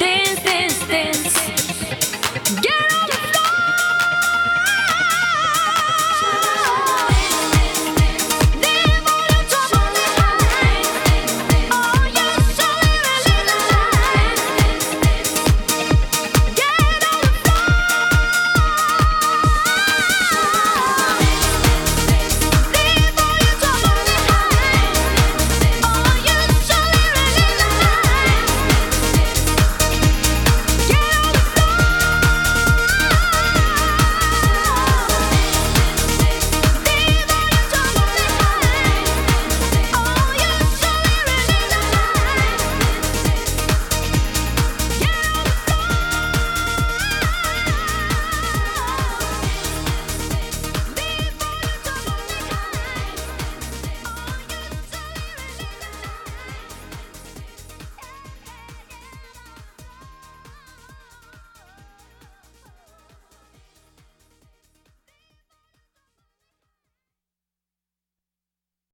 dance.